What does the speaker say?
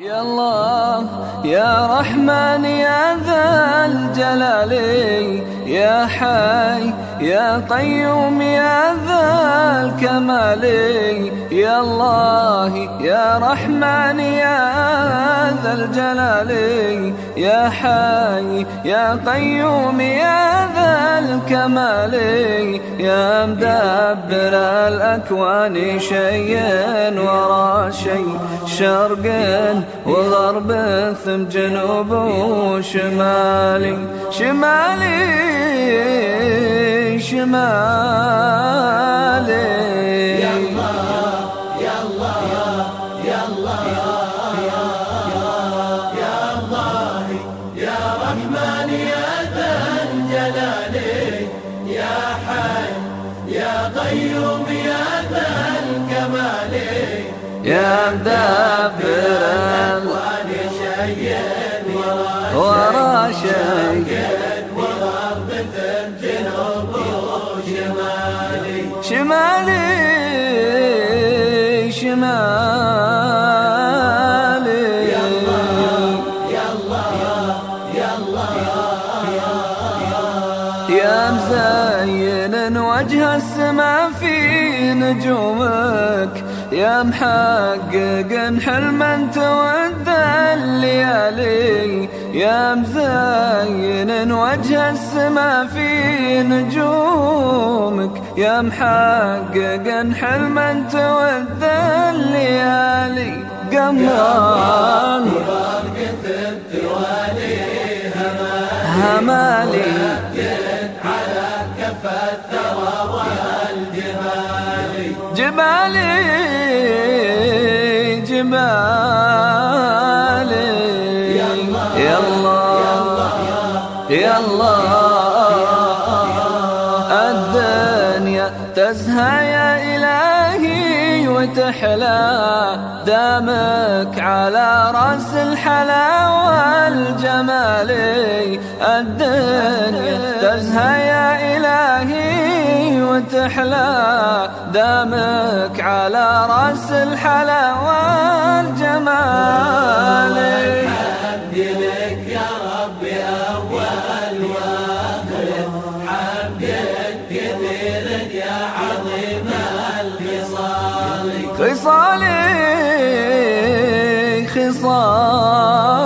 يا الله يا رحمن يا ذا الجلال يا حي يا قيوم يا ذا الكمال يا الله يا رحمن يا الجلال يا حي يا قيوم يا ذا الكمال يا مدبر الأكوان شيء ورا شيء شرق وغرب ثم جنوب وشمالي شمالي شمالي قيوم يا ذا الكمال. يا مدبر الأكوان شيء ورا شيء. وغرب جنوب وشمالي شمالي شمالي. يا الله يا الله يا مزين وجه السما في نجومك. يا محقق حلما تود الليالي يا مزين وجه السما في نجومك. يا محقق حلما تود الليالي قمران همالي. جبالي جبالي يا الله يا الله. يا الدنيا تزهى يا إلهي وتحلى دامك على رأس الحلا والجمال. الدنيا تزهى يا إلهي وتحلى دامك على رأس الحلا والجمال. حمد لك يا ربي أول وآخر حمد كثير يا عظيم الخصال خصالي خصالي